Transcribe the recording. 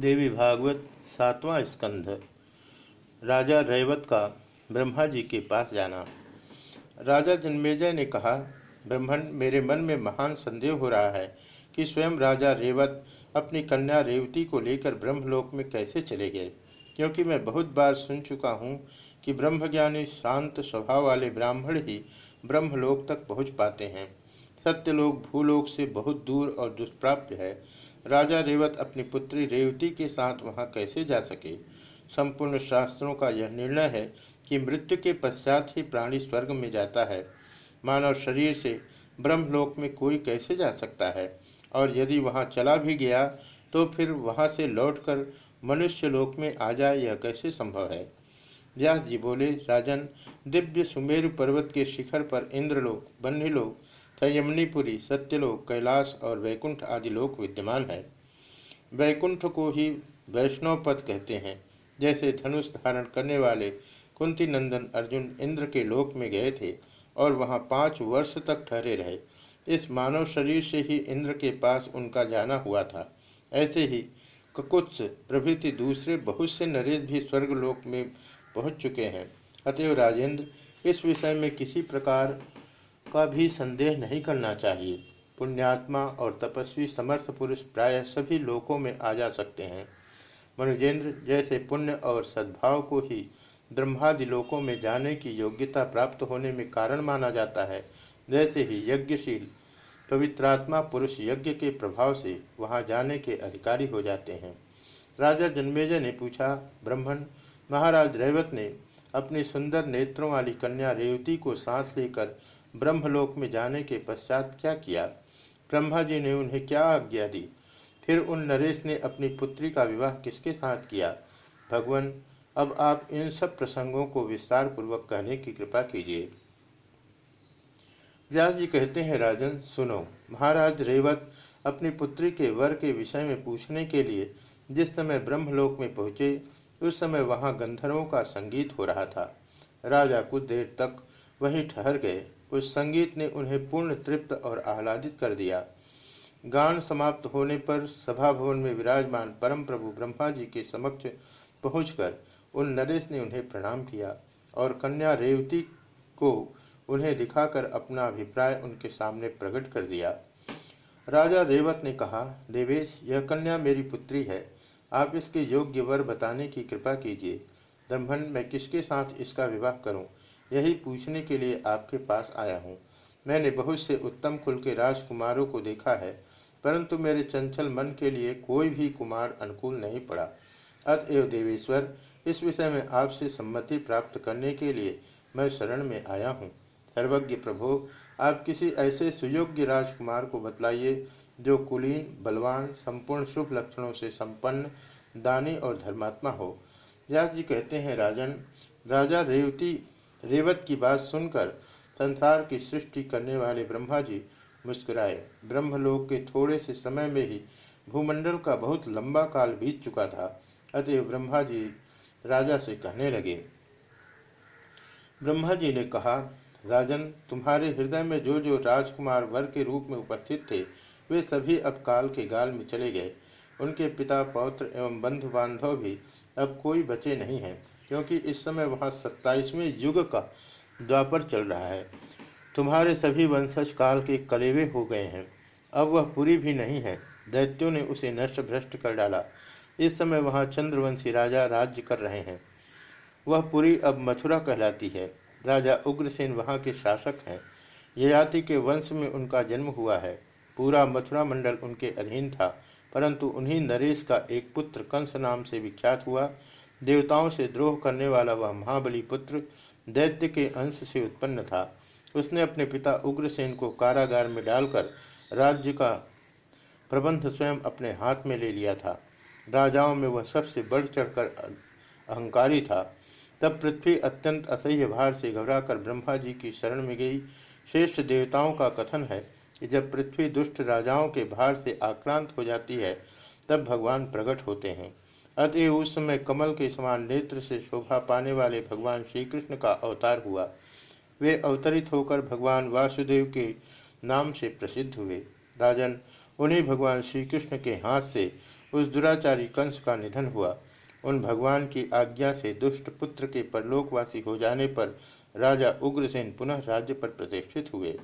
देवी भागवत सातवां स्कंध। राजा रैवत का ब्रह्मा जी के पास जाना। राजा जन्मेजय ने कहा ब्रह्मण मेरे मन में महान संदेह हो रहा है कि स्वयं राजा रेवत अपनी कन्या रेवती को लेकर ब्रह्मलोक में कैसे चले गए। क्योंकि मैं बहुत बार सुन चुका हूँ कि ब्रह्मज्ञानी शांत स्वभाव वाले ब्राह्मण ही ब्रह्मलोक तक पहुँच पाते हैं। सत्यलोक, भूलोक से बहुत दूर और दुष्प्राप्य है। राजा रेवत अपनी पुत्री रेवती के साथ वहाँ कैसे जा सके? संपूर्ण शास्त्रों का यह निर्णय है कि मृत्यु के पश्चात ही प्राणी स्वर्ग में जाता है। मानव शरीर से ब्रह्मलोक में कोई कैसे जा सकता है? और यदि वहाँ चला भी गया तो फिर वहाँ से लौटकर मनुष्य लोक में आ जाए, यह कैसे संभव है? व्यास जी बोले, राजन, दिव्य सुमेरु पर्वत के शिखर पर इंद्रलोक बन्हीलोक संयमनीपुरी सत्यलोक, कैलाश और वैकुंठ आदि लोक विद्यमान है। वैकुंठ को ही वैष्णव पद कहते हैं। जैसे धनुष धारण करने वाले कुंती नंदन अर्जुन इंद्र के लोक में गए थे और वहाँ पाँच वर्ष तक ठहरे रहे। इस मानव शरीर से ही इंद्र के पास उनका जाना हुआ था। ऐसे ही ककुत्स प्रभृति दूसरे बहुत से नरेश भी स्वर्गलोक में पहुँच चुके हैं। अतएव राजेंद्र, इस विषय में किसी प्रकार का भी संदेह नहीं करना चाहिए। पुण्यात्मा और तपस्वी समर्थ पुरुष प्राय सभी लोकों में आ जा सकते हैं। मनुजेंद्र जैसे पुण्य और सद्भाव को ही ब्रह्मादि लोकों में जाने की योग्यता प्राप्त होने में कारण माना जाता है। जैसे ही यज्ञशील, पवित्रात्मा पुरुष यज्ञ के प्रभाव से वहाँ जाने के अधिकारी हो जाते हैं। राजा जन्मेजय ने पूछा ब्रह्मण महाराज रेवत ने अपनी सुंदर नेत्रों वाली कन्या रेवती को सांस लेकर ब्रह्मलोक में जाने के पश्चात क्या किया? ब्रह्मा जी ने उन्हें क्या आज्ञा दी? फिर उन नरेश ने अपनी पुत्री का विवाह किसके साथ किया? भगवान, अब आप इन सब प्रसंगों को विस्तार पूर्वक कहने की कृपा कीजिए। व्यास जी कहते हैं, राजन, सुनो। महाराज रेवत अपनी पुत्री के वर के विषय में पूछने के लिए जिस समय ब्रह्मलोक में पहुँचे, उस समय वहाँ गंधर्वों का संगीत हो रहा था। राजा कुछ देर तक वहीं ठहर गए। उस संगीत ने उन्हें पूर्ण तृप्त और आह्लादित कर दिया। गान समाप्त होने पर सभा भवन में विराजमान परम प्रभु ब्रह्मा जी के समक्ष पहुंचकर उन नरेश ने उन्हें प्रणाम किया और कन्या रेवती को उन्हें दिखाकर अपना अभिप्राय उनके सामने प्रकट कर दिया। राजा रेवत ने कहा, देवेश, यह कन्या मेरी पुत्री है। आप इसके योग्य वर बताने की कृपा कीजिए। ब्रह्मण मैं किसके साथ इसका विवाह करूँ? यही पूछने के लिए आपके पास आया हूँ। मैंने बहुत से उत्तम कुल के राजकुमारों को देखा है, परंतु मेरे चंचल मन के लिए कोई भी कुमार अनुकूल नहीं पड़ा। अतएव देवेश्वर, इस विषय में आपसे सम्मति प्राप्त करने के लिए मैं शरण में आया हूँ। सर्वज्ञ प्रभु, आप किसी ऐसे सुयोग्य राजकुमार को बतलाइए, जो कुलीन, बलवान, संपूर्ण शुभ लक्षणों से संपन्न, दानी और धर्मात्मा हो। व्यास जी कहते हैं, राजन, राजा रेवती रेवत की बात सुनकर संसार की सृष्टि करने वाले ब्रह्मा जी मुस्कुराए। ब्रह्मलोक के थोड़े से समय में ही भूमंडल का बहुत लंबा काल बीत चुका था अतः ब्रह्मा जी राजा से कहने लगे। ब्रह्मा जी ने कहा, राजन, तुम्हारे हृदय में जो जो राजकुमार वर के रूप में उपस्थित थे, वे सभी अब काल के गाल में चले गए। उनके पिता पौत्र एवं बंधु बांधव भी अब कोई बचे नहीं हैं। क्योंकि इस समय वहाँ सत्ताईसवें युग का द्वापर चल रहा है। तुम्हारे सभी वंशज काल के कलेवे हो गए हैं। अब वह पूरी भी नहीं है। दैत्यों ने उसे नष्ट भ्रष्ट कर डाला। इस समय वहाँ चंद्रवंशी राजा राज्य कर रहे हैं। वह पुरी अब मथुरा कहलाती है। राजा उग्रसेन वहाँ के शासक हैं। ययाति के वंश में उनका जन्म हुआ है। पूरा मथुरा मंडल उनके अधीन था, परंतु उन्हीं नरेश का एक पुत्र कंस नाम से विख्यात हुआ। देवताओं से द्रोह करने वाला वह महाबली पुत्र दैत्य के अंश से उत्पन्न था। उसने अपने पिता उग्रसेन को कारागार में डालकर राज्य का प्रबंध स्वयं अपने हाथ में ले लिया था। राजाओं में वह सबसे बढ़ चढ़कर अहंकारी था। तब पृथ्वी अत्यंत असह्य भार से घबराकर ब्रह्मा जी की शरण में गई। श्रेष्ठ देवताओं का कथन है कि जब पृथ्वी दुष्ट राजाओं के भार से आक्रांत हो जाती है, तब भगवान प्रकट होते हैं। अतएव उस समय कमल के समान नेत्र से शोभा पाने वाले भगवान श्री कृष्ण का अवतार हुआ। वे अवतरित होकर भगवान वासुदेव के नाम से प्रसिद्ध हुए। राजन, उन्हें भगवान श्री कृष्ण के हाथ से उस दुराचारी कंस का निधन हुआ। उन भगवान की आज्ञा से दुष्ट पुत्र के परलोकवासी हो जाने पर राजा उग्रसेन पुनः राज्य पर प्रतिष्ठित हुए।